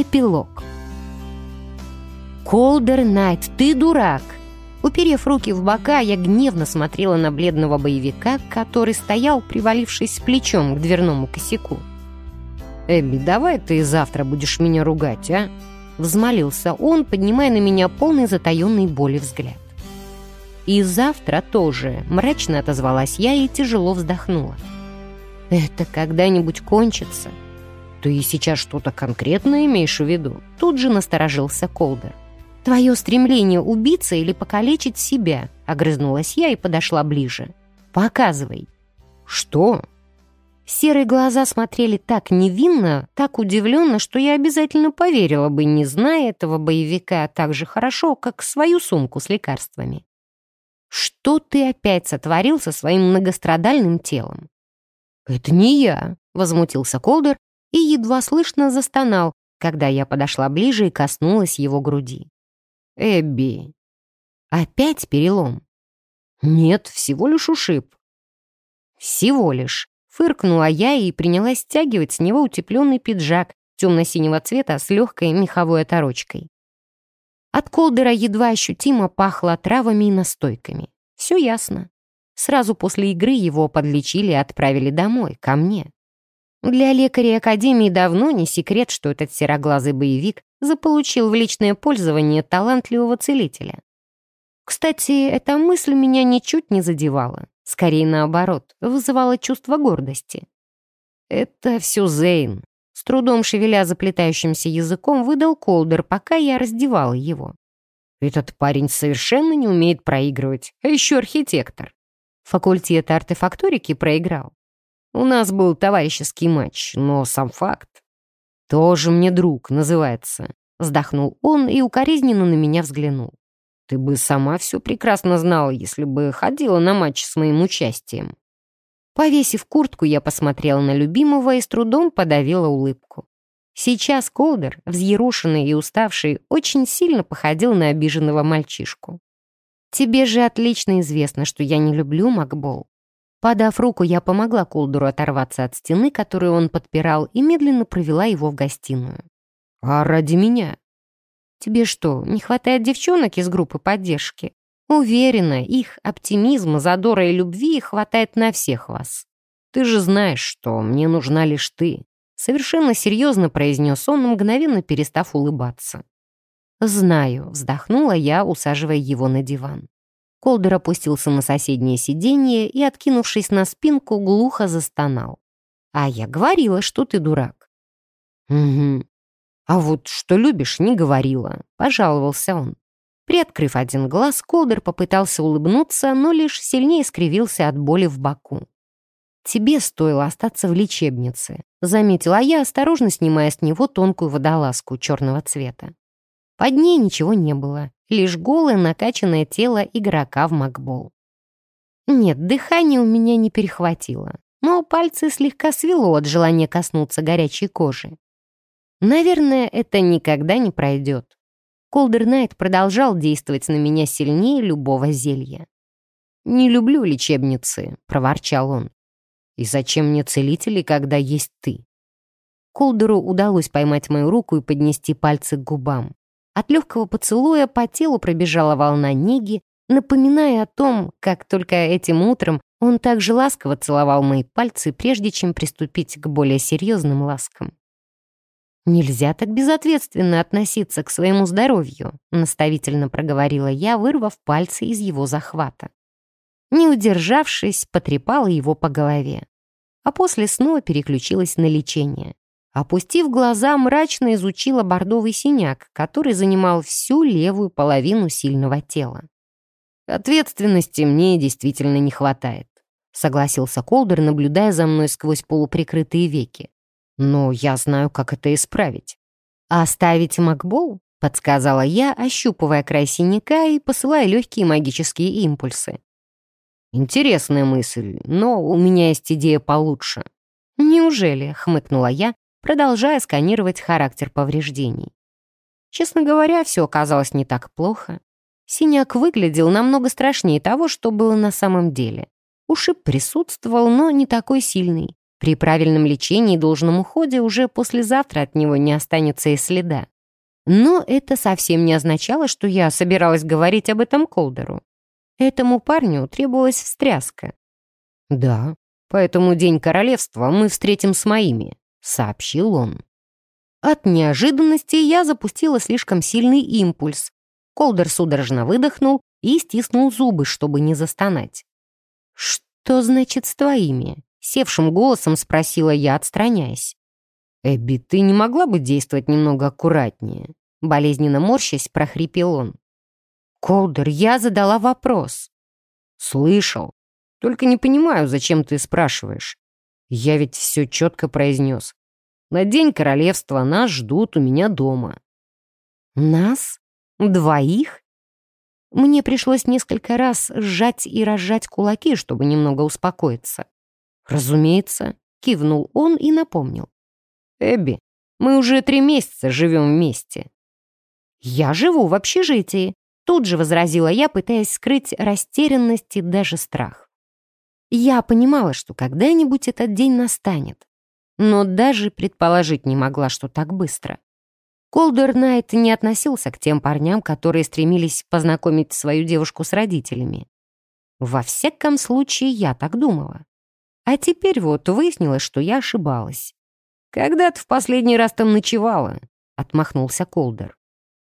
Эпилог. «Колдер Найт, ты дурак!» Уперев руки в бока, я гневно смотрела на бледного боевика, который стоял, привалившись плечом к дверному косяку. «Эбби, давай ты завтра будешь меня ругать, а?» Взмолился он, поднимая на меня полный затаенной боли взгляд. «И завтра тоже», — мрачно отозвалась я и тяжело вздохнула. «Это когда-нибудь кончится?» «Ты сейчас что-то конкретное имеешь в виду?» Тут же насторожился Колдер. «Твое стремление убиться или покалечить себя?» Огрызнулась я и подошла ближе. «Показывай». «Что?» Серые глаза смотрели так невинно, так удивленно, что я обязательно поверила бы, не зная этого боевика так же хорошо, как свою сумку с лекарствами. «Что ты опять сотворил со своим многострадальным телом?» «Это не я», — возмутился Колдер и едва слышно застонал, когда я подошла ближе и коснулась его груди. «Эбби». «Опять перелом?» «Нет, всего лишь ушиб». «Всего лишь», Фыркнула я и принялась стягивать с него утепленный пиджак темно-синего цвета с легкой меховой оторочкой. От колдера едва ощутимо пахло травами и настойками. Все ясно. Сразу после игры его подлечили и отправили домой, ко мне. Для лекарей Академии давно не секрет, что этот сероглазый боевик заполучил в личное пользование талантливого целителя. Кстати, эта мысль меня ничуть не задевала. Скорее наоборот, вызывала чувство гордости. «Это все Зейн», — с трудом шевеля заплетающимся языком выдал Колдер, пока я раздевала его. «Этот парень совершенно не умеет проигрывать, а еще архитектор. Факультет артефакторики проиграл. У нас был товарищеский матч, но сам факт. Тоже мне друг, называется. Вздохнул он и укоризненно на меня взглянул. Ты бы сама все прекрасно знала, если бы ходила на матч с моим участием. Повесив куртку, я посмотрела на любимого и с трудом подавила улыбку. Сейчас Колдер, взъерушенный и уставший, очень сильно походил на обиженного мальчишку. «Тебе же отлично известно, что я не люблю макбол». Подав руку, я помогла Колдеру оторваться от стены, которую он подпирал, и медленно провела его в гостиную. «А ради меня?» Тебе что, не хватает девчонок из группы поддержки? Уверена, их оптимизма, задора и любви хватает на всех вас. Ты же знаешь, что мне нужна лишь ты. Совершенно серьезно произнес он, мгновенно перестав улыбаться. «Знаю», — вздохнула я, усаживая его на диван. Колдер опустился на соседнее сиденье и, откинувшись на спинку, глухо застонал. «А я говорила, что ты дурак». «Угу. «А вот что любишь, не говорила», — пожаловался он. Приоткрыв один глаз, Колдер попытался улыбнуться, но лишь сильнее скривился от боли в боку. «Тебе стоило остаться в лечебнице», — заметила я, осторожно снимая с него тонкую водолазку черного цвета. Под ней ничего не было, лишь голое накачанное тело игрока в макбол. Нет, дыхание у меня не перехватило, но пальцы слегка свело от желания коснуться горячей кожи. Наверное, это никогда не пройдет. Колдер Найт продолжал действовать на меня сильнее любого зелья. «Не люблю лечебницы», — проворчал он. «И зачем мне целители, когда есть ты?» Колдеру удалось поймать мою руку и поднести пальцы к губам. От легкого поцелуя по телу пробежала волна неги, напоминая о том, как только этим утром он так же ласково целовал мои пальцы, прежде чем приступить к более серьезным ласкам. «Нельзя так безответственно относиться к своему здоровью», наставительно проговорила я, вырвав пальцы из его захвата. Не удержавшись, потрепала его по голове. А после снова переключилась на лечение. Опустив глаза, мрачно изучила бордовый синяк, который занимал всю левую половину сильного тела. «Ответственности мне действительно не хватает», согласился Колдер, наблюдая за мной сквозь полуприкрытые веки. Но я знаю, как это исправить. «А оставить Макбол?» — подсказала я, ощупывая край синяка и посылая легкие магические импульсы. «Интересная мысль, но у меня есть идея получше». «Неужели?» — хмыкнула я, продолжая сканировать характер повреждений. Честно говоря, все оказалось не так плохо. Синяк выглядел намного страшнее того, что было на самом деле. Ушиб присутствовал, но не такой сильный. При правильном лечении и должном уходе уже послезавтра от него не останется и следа. Но это совсем не означало, что я собиралась говорить об этом Колдеру. Этому парню требовалась встряска. «Да, поэтому День Королевства мы встретим с моими», — сообщил он. От неожиданности я запустила слишком сильный импульс. Колдер судорожно выдохнул и стиснул зубы, чтобы не застонать. «Что значит с твоими?» — севшим голосом спросила я, отстраняясь. «Эбби, ты не могла бы действовать немного аккуратнее?» Болезненно морщась, прохрипел он. «Колдер, я задала вопрос». «Слышал. Только не понимаю, зачем ты спрашиваешь. Я ведь все четко произнес. На День Королевства нас ждут у меня дома». «Нас? Двоих?» Мне пришлось несколько раз сжать и разжать кулаки, чтобы немного успокоиться. «Разумеется», — кивнул он и напомнил. «Эбби, мы уже три месяца живем вместе». «Я живу в общежитии», — тут же возразила я, пытаясь скрыть растерянность и даже страх. Я понимала, что когда-нибудь этот день настанет, но даже предположить не могла, что так быстро. Колдер Найт не относился к тем парням, которые стремились познакомить свою девушку с родителями. Во всяком случае, я так думала. А теперь вот выяснилось, что я ошибалась. «Когда ты в последний раз там ночевала?» — отмахнулся Колдер.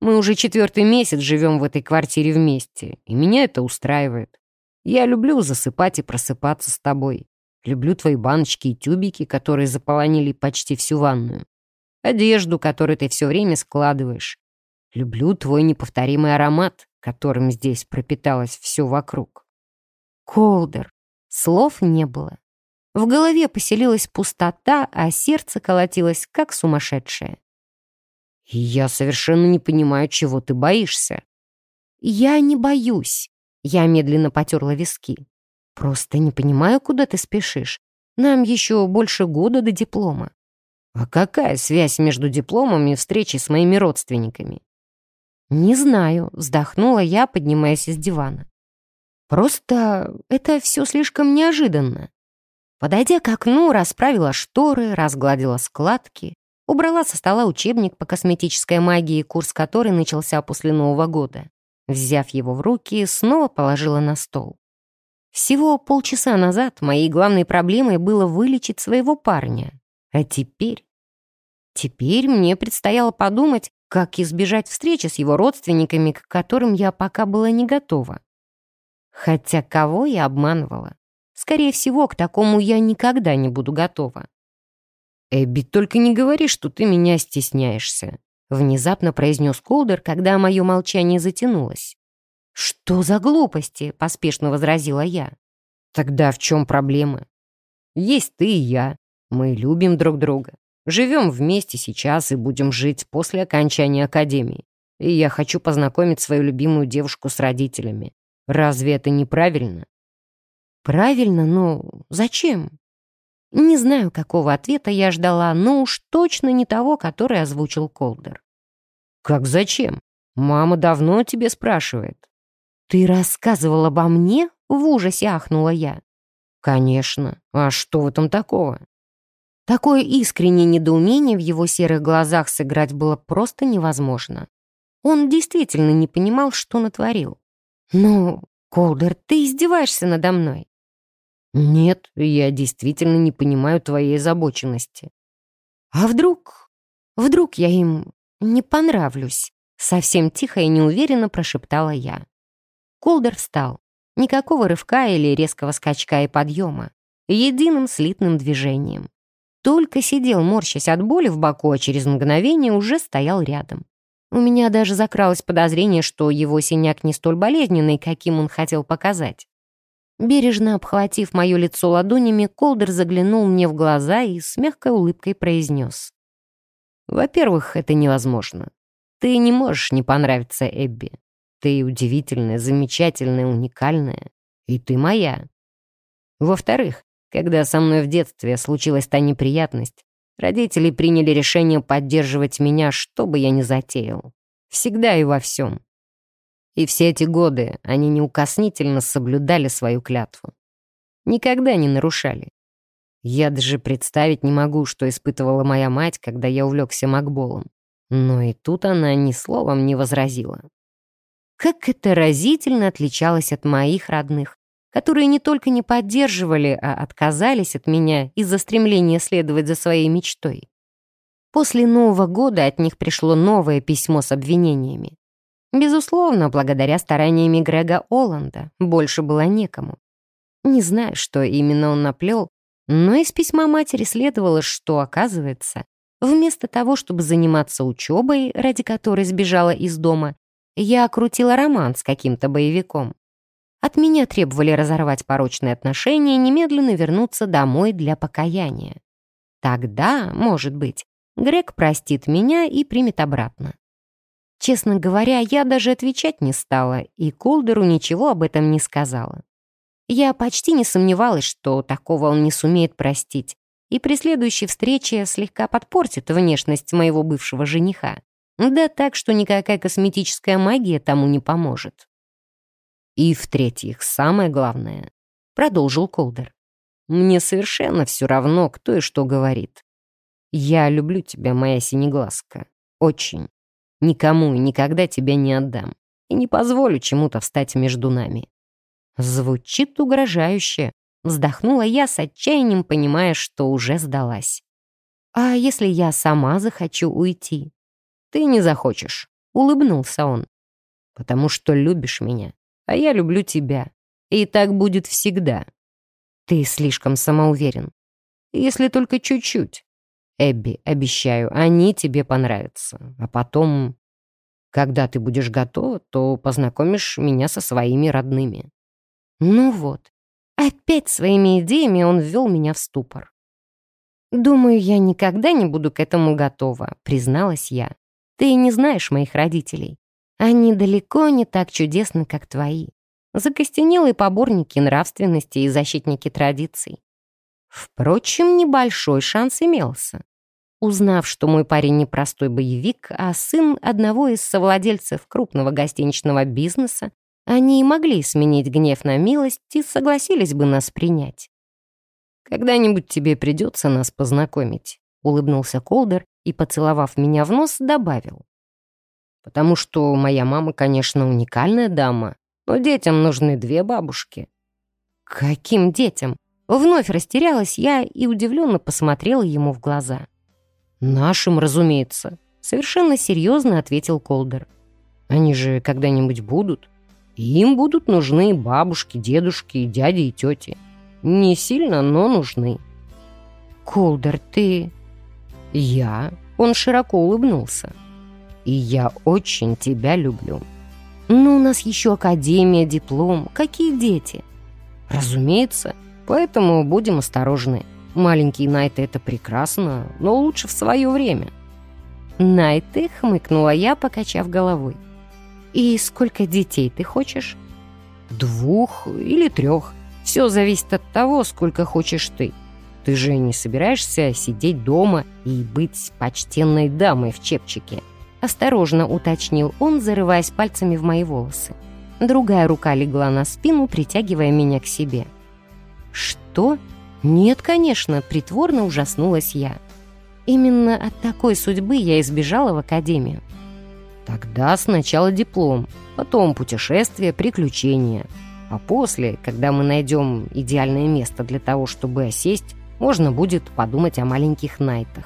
«Мы уже четвертый месяц живем в этой квартире вместе, и меня это устраивает. Я люблю засыпать и просыпаться с тобой. Люблю твои баночки и тюбики, которые заполонили почти всю ванную одежду, которую ты все время складываешь. Люблю твой неповторимый аромат, которым здесь пропиталось все вокруг. Колдер. Слов не было. В голове поселилась пустота, а сердце колотилось, как сумасшедшее. «Я совершенно не понимаю, чего ты боишься». «Я не боюсь», — я медленно потерла виски. «Просто не понимаю, куда ты спешишь. Нам еще больше года до диплома. А какая связь между дипломом и встречей с моими родственниками? Не знаю, вздохнула я, поднимаясь из дивана. Просто это все слишком неожиданно. Подойдя к окну, расправила шторы, разгладила складки, убрала со стола учебник по косметической магии, курс которой начался после Нового года. Взяв его в руки, снова положила на стол. Всего полчаса назад моей главной проблемой было вылечить своего парня. А теперь... Теперь мне предстояло подумать, как избежать встречи с его родственниками, к которым я пока была не готова. Хотя кого я обманывала? Скорее всего, к такому я никогда не буду готова. «Эбби, только не говори, что ты меня стесняешься», внезапно произнес Колдер, когда мое молчание затянулось. «Что за глупости?» — поспешно возразила я. «Тогда в чем проблема? Есть ты и я. Мы любим друг друга. Живем вместе сейчас и будем жить после окончания академии. И я хочу познакомить свою любимую девушку с родителями. Разве это неправильно? Правильно, но зачем? Не знаю, какого ответа я ждала, но уж точно не того, который озвучил Колдер. Как зачем? Мама давно тебе спрашивает. Ты рассказывал обо мне? В ужасе ахнула я. Конечно. А что в этом такого? Такое искреннее недоумение в его серых глазах сыграть было просто невозможно. Он действительно не понимал, что натворил. «Ну, Колдер, ты издеваешься надо мной?» «Нет, я действительно не понимаю твоей озабоченности». «А вдруг... вдруг я им не понравлюсь?» Совсем тихо и неуверенно прошептала я. Колдер встал. Никакого рывка или резкого скачка и подъема. Единым слитным движением. Только сидел, морщась от боли в боку, а через мгновение уже стоял рядом. У меня даже закралось подозрение, что его синяк не столь болезненный, каким он хотел показать. Бережно обхватив мое лицо ладонями, Колдер заглянул мне в глаза и с мягкой улыбкой произнес. «Во-первых, это невозможно. Ты не можешь не понравиться Эбби. Ты удивительная, замечательная, уникальная. И ты моя. Во-вторых, когда со мной в детстве случилась та неприятность, родители приняли решение поддерживать меня, что бы я ни затеял. Всегда и во всем. И все эти годы они неукоснительно соблюдали свою клятву. Никогда не нарушали. Я даже представить не могу, что испытывала моя мать, когда я увлекся Макболом. Но и тут она ни словом не возразила. Как это разительно отличалось от моих родных, которые не только не поддерживали, а отказались от меня из-за стремления следовать за своей мечтой. После Нового года от них пришло новое письмо с обвинениями. Безусловно, благодаря стараниями Грега Оланда больше было некому. Не знаю, что именно он наплел, но из письма матери следовало, что, оказывается, вместо того, чтобы заниматься учебой, ради которой сбежала из дома, я крутила роман с каким-то боевиком. От меня требовали разорвать порочные отношения и немедленно вернуться домой для покаяния. Тогда, может быть, Грег простит меня и примет обратно. Честно говоря, я даже отвечать не стала, и Колдеру ничего об этом не сказала. Я почти не сомневалась, что такого он не сумеет простить, и при следующей встрече слегка подпортит внешность моего бывшего жениха. Да так, что никакая косметическая магия тому не поможет. И в-третьих, самое главное, продолжил Колдер. Мне совершенно все равно, кто и что говорит. Я люблю тебя, моя синеглазка. Очень. Никому и никогда тебя не отдам. И не позволю чему-то встать между нами. Звучит угрожающе. Вздохнула я с отчаянием, понимая, что уже сдалась. А если я сама захочу уйти? Ты не захочешь, улыбнулся он. Потому что любишь меня, а я люблю тебя. И так будет всегда. Ты слишком самоуверен. Если только чуть-чуть. Эбби, обещаю, они тебе понравятся. А потом, когда ты будешь готова, то познакомишь меня со своими родными. Ну вот, опять своими идеями он ввел меня в ступор. «Думаю, я никогда не буду к этому готова», — призналась я. Ты не знаешь моих родителей. Они далеко не так чудесны, как твои. Закостенелые поборники нравственности и защитники традиций. Впрочем, небольшой шанс имелся. Узнав, что мой парень непростой боевик, а сын одного из совладельцев крупного гостиничного бизнеса, они и могли сменить гнев на милость и согласились бы нас принять. «Когда-нибудь тебе придется нас познакомить», — улыбнулся Колдер и, поцеловав меня в нос, добавил. «Потому что моя мама, конечно, уникальная дама, но детям нужны две бабушки». «Каким детям?» Вновь растерялась я и удивленно посмотрела ему в глаза. «Нашим, разумеется», — совершенно серьезно ответил Колдер. «Они же когда-нибудь будут. Им будут нужны бабушки, дедушки, дяди и тети. Не сильно, но нужны». «Колдер, ты...» «Я?» Он широко улыбнулся. «И я очень тебя люблю». «Но у нас еще академия, диплом. Какие дети?» «Разумеется. Поэтому будем осторожны. Маленькие Найты — это прекрасно, но лучше в свое время». «Найты?» — хмыкнула я, покачав головой. «И сколько детей ты хочешь?» «Двух или трех. Все зависит от того, сколько хочешь ты». Ты же не собираешься сидеть дома и быть почтенной дамой в чепчике?» Осторожно уточнил он, зарываясь пальцами в мои волосы. Другая рука легла на спину, притягивая меня к себе. «Что? Нет, конечно!» — притворно ужаснулась я. Именно от такой судьбы я избежала в академию. Тогда сначала диплом, потом путешествие, приключения. А после, когда мы найдем идеальное место для того, чтобы осесть, можно будет подумать о маленьких Найтах.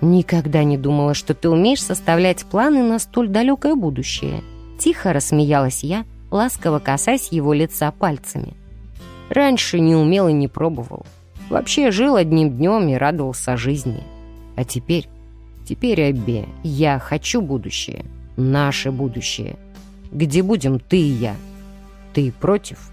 «Никогда не думала, что ты умеешь составлять планы на столь далекое будущее». Тихо рассмеялась я, ласково касаясь его лица пальцами. Раньше не умел и не пробовал. Вообще жил одним днем и радовался жизни. А теперь, теперь, Эбби, я хочу будущее. Наше будущее. Где будем ты и я? Ты против?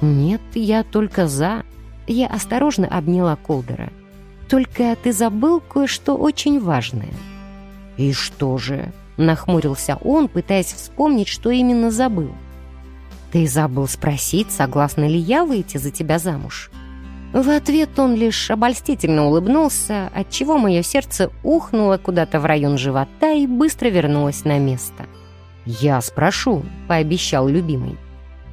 Нет, я только за. Я осторожно обняла Колдера. «Только ты забыл кое-что очень важное». «И что же?» — нахмурился он, пытаясь вспомнить, что именно забыл. «Ты забыл спросить, согласна ли я выйти за тебя замуж?» В ответ он лишь обольстительно улыбнулся, отчего мое сердце ухнуло куда-то в район живота и быстро вернулось на место. «Я спрошу», — пообещал любимый.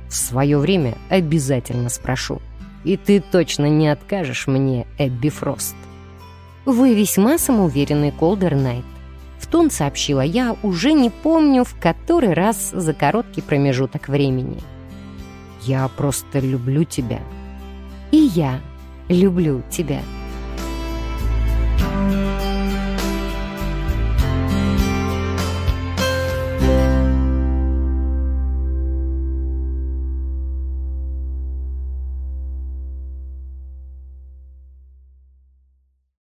«В свое время обязательно спрошу». И ты точно не откажешь мне, Эбби Фрост. Вы весьма самоуверенный, Колдер Найт. В тон сообщила я, уже не помню, в который раз за короткий промежуток времени. Я просто люблю тебя. И я люблю тебя.